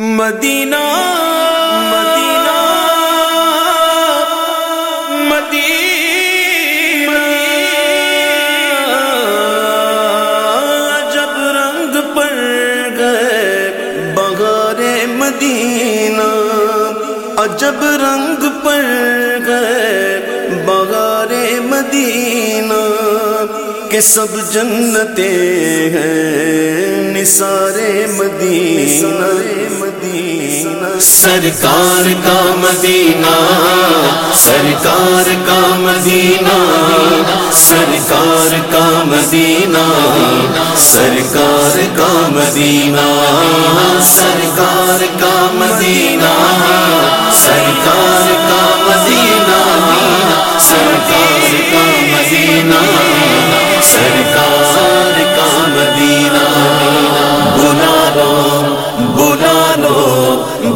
مدینہ مدینہ مدینہ۔ جب رنگ پر گئے بغار مدینہ، عجب رنگ پر گئے بغار مدینہ۔ کہ سب جنتے ہیں، نثار مدینہ۔ سرکار کا مدینہ، سرکار کا مدینہ، سرکار کا مدینہ، سرکار کا مدینہ، سرکار کا مدینہ، سرکار کا مدینہ، سرکار کا مدینہ، سرکار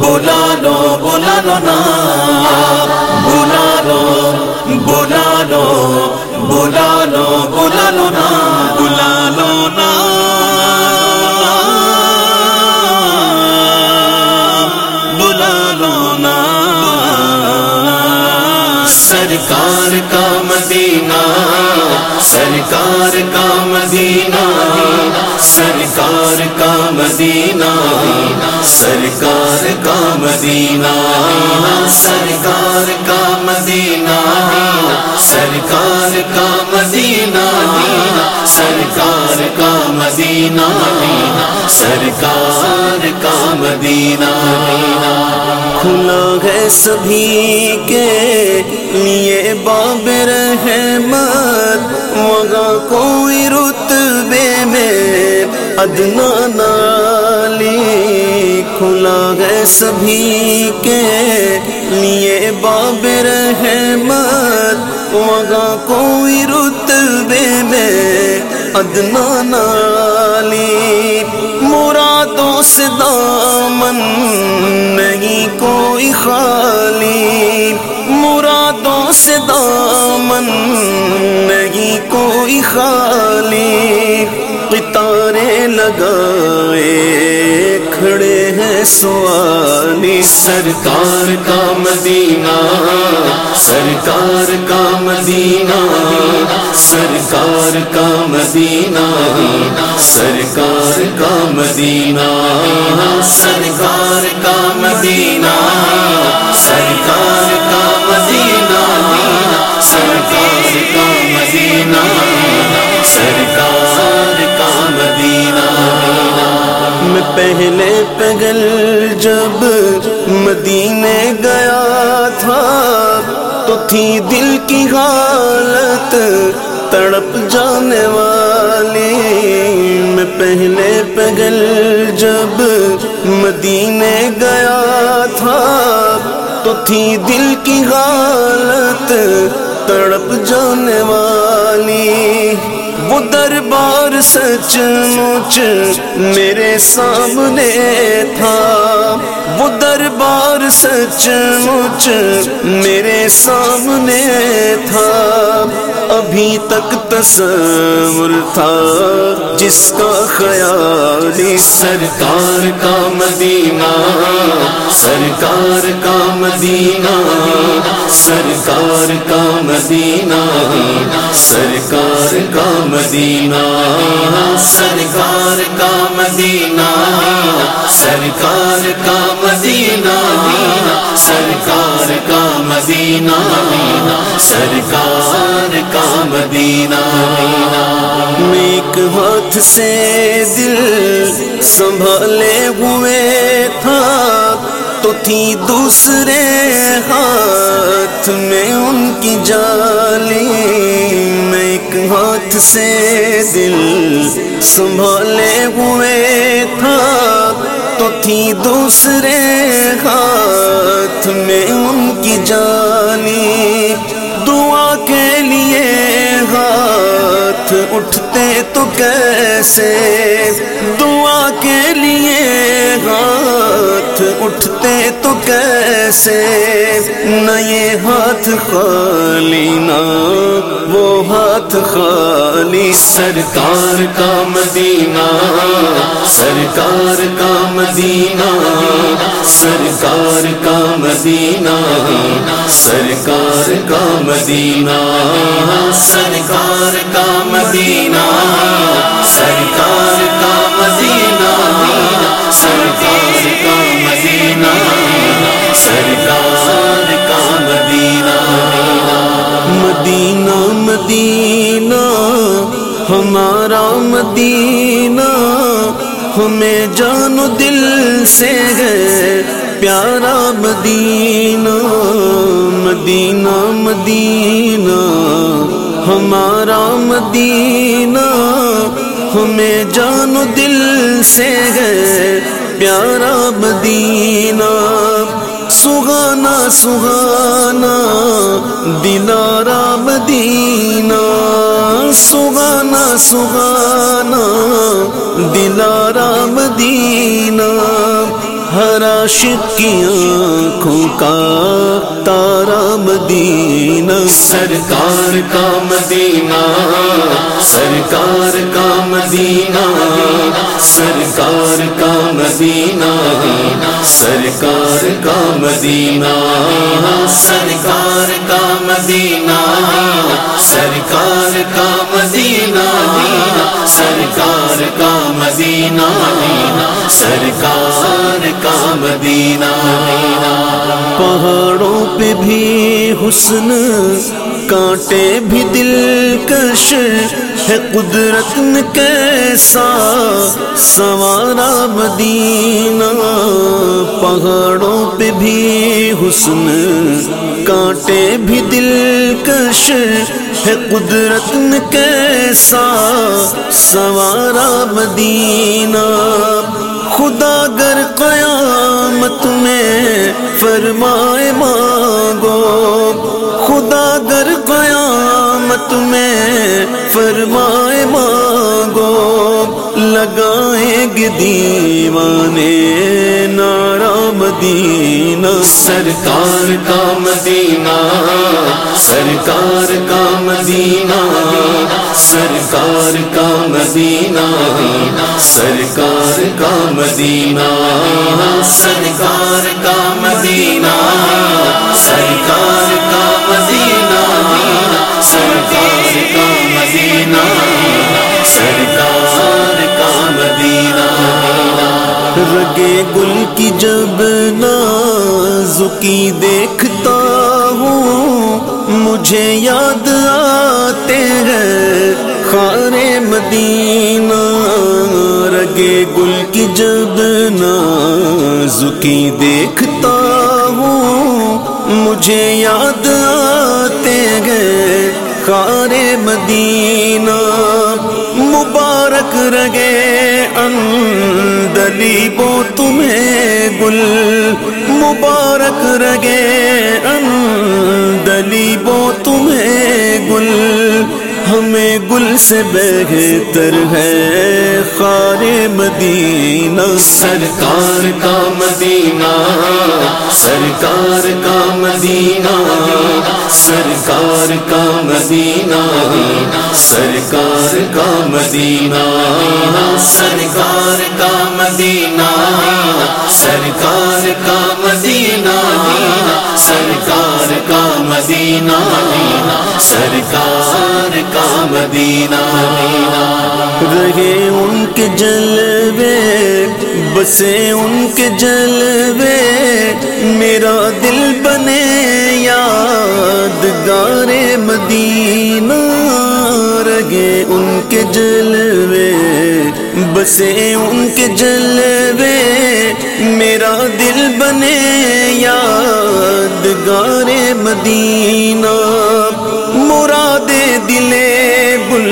بلا لو بلا لو نا۔ سرکار کا مدینہ، سرکار کا مدینہ، سرکار کا مدینہ، سرکار کا مدینہ، سرکار کا مدینہ، سرکار کا مدینہ، سرکار کا مدینہ۔ کھلا ہے سبھی کے لیے باب رحمت۔ وہاں کوئی رتبے میں ادنا نالی کھلا ہے سبھی کے لیے باب رحمت۔ وہاں کوئی رتبے میں ادنا نالی۔ مرادوں سے دامن نہیں کوئی خالی۔ مرادوں سے دامن نہیں خالی پتارے لگائے، کھڑے ہیں سوالی، سرکار کا مدینہ، سرکار کا مدینہ، سرکار کا مدینہ، سرکار کا مدینہ، سرکار کا مدینہ۔ پہلے پگل جب مدینے گیا تھا، تو تھی دل کی حالت تڑپ جانے والی۔ میں پہلے پگل جب مدینے گیا تھا، تو تھی دل کی حالت تڑپ جانے والی۔ وہ دربار سچ مچ میرے سامنے تھا۔ وہ دربار سچ مچ میرے سامنے تھا۔ ابھی تک تصور تھا جس کا خیالی سرکار کا مدینہ، سرکار کا مدینہ۔ سرکار کا مدینہ، سرکار کا مدینہ، سرکار کا مدینہ، سرکار کا مدینہ، سرکار کا مدینہ، سرکار کا مدینہ۔ میں ایک ہاتھ سے دل سنبھالے ہوئے تھا۔ تھی دوسرے ہاتھ میں ان کی جالی میں ایک ہاتھ سے دل سنبھالے ہوئے تھا تو تھی دوسرے ہاتھ میں ان کی جالی اٹھتے تو کیسے؟ دعا کے لیے ہاتھ اٹھتے تو کیسے؟ نہ یہ ہاتھ خالی نہ وہ ہاتھ خالی سرکار کا مدینہ، سرکار کا مدینہ، سرکار کا مدینہ، سرکار کا مدینہ، سرکار کا مدینہ، سرکار کا سے ہے پیارا مدینہ مدینہ مدینہ، ہمارا مدینہ، ہمیں جان و دل سے ہے پیارا مدینہ۔ سہانا سہانا دلارا مدینہ۔ سہانا سہانا دلارا مدینہ۔ عاشق کی آنکھوں کا تارا مدینہ۔ سرکار کا مدینہ سرکار کا مدینہ سرکار کا مدینہ سرکار کا مدینہ۔ سرکار کا مدینہ سرکار کا مدینہ سرکار کا مدینہ سرکار کا مدینہ۔ پہاڑوں پہ بھی حسن کانٹے بھی دل کش ہے قدرت نے کیسا سوارا مدینہ پہاڑوں پہ بھی حسن کانٹے بھی دل کش ہے قدرت نے کیسا سوارا مدینہ خدا گر رحمت میں فرمائے مانگو۔ خدا گر قیامت میں فرمائے مانگو۔ لگائیں گے دیوانے نارا مدینہ، سرکار کا مدینہ، سرکار کا مدینہ، سرکار کا مدینہ، سرکار کا مدینہ، سرکار کا مدینہ، سرکار کا مدینہ، سرکار کا مدینہ۔ رگے گل کی جب نازکی دیکھتا ہوں، مجھے یاد آتے ہیں۔ خار مدینہ، رگے گل کی جب نازکی دیکھتا ہوں، مجھے یاد آتے ہیں۔ خار مدینہ، مبارک رگے اندلیبو تمہیں گل مبارک رگے۔ اندلی بو تمہیں گل ہمیں گل سے بہتر ہے۔ خار مدینہ۔ سرکار کا مدینہ۔ سرکار کا مدینہ۔ سرکار کا مدینہ۔ سرکار کا مدینہ۔ سرکار مدینہ، سرکار کا مدینہ، سرکار کا مدینہ، سرکار کا مدینہ۔ رہے ان کے جلوے، بسے ان کے جلوے، میرا دل بنے یادگار مدینہ۔ رگے ان کے جلوے بسے ان کے جلوے میرا دل بنے یادگار مدینہ مراد دلے بل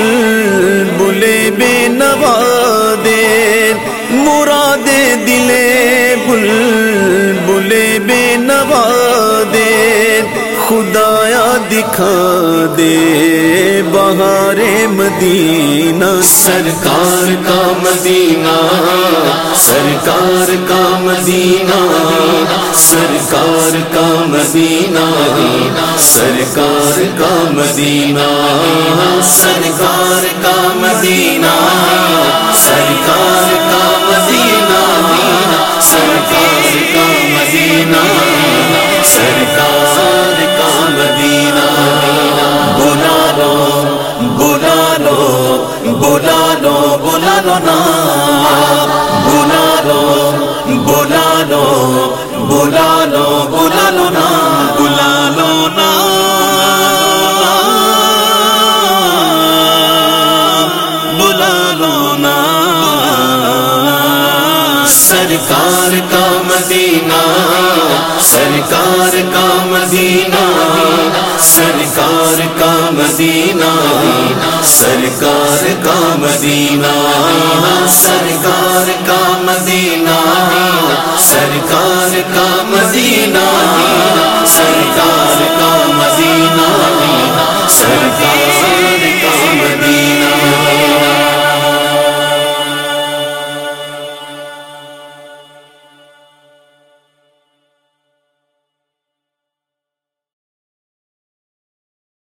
دکھا دے بہار مدینہ۔ سرکار کا مدینہ، سرکار کا مدینہ، سرکار کا مدینہ، سرکار کا مدینہ، سرکار کا مدینہ، سرکار کا مدینہ، سرکار سرکار کا مدینہ، سرکار کا مدینہ، سرکار کا مدینہ، سرکار کا مدینہ، سرکار کا مدینہ، سرکار